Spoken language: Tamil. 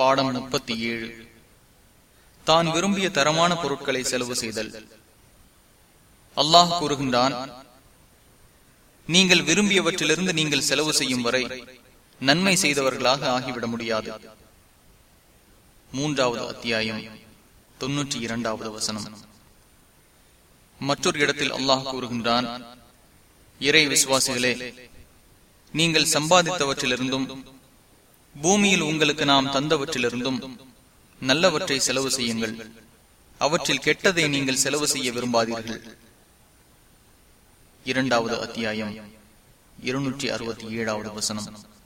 பாடம் முப்பத்தி ஏழு. தான் விரும்பிய தரமான பொருட்களை செலவு செய்தல். அல்லாஹ் கூறுகின்றான் நீங்கள் விரும்பியவற்றிலிருந்து நீங்கள் செலவு செய்யும் வரை நன்மை செய்தவர்களாக ஆகிவிட முடியாது. மூன்றாவது அத்தியாயம் தொன்னூற்றி இரண்டாவது வசனம். மற்றொரு இடத்தில் அல்லாஹ் கூறுகின்றான் இறை விசுவாசிகளே நீங்கள் சம்பாதித்தவற்றிலிருந்தும் பூமியில் உங்களுக்கு நாம் தந்தவற்றிலிருந்தும் நல்லவற்றை செலவு செய்யுங்கள். அவற்றில் கெட்டதை நீங்கள் செலவு செய்ய விரும்பாதீர்கள். இரண்டாவது அத்தியாயம் இருநூற்றி அறுபத்தி ஏழாவது வசனம்.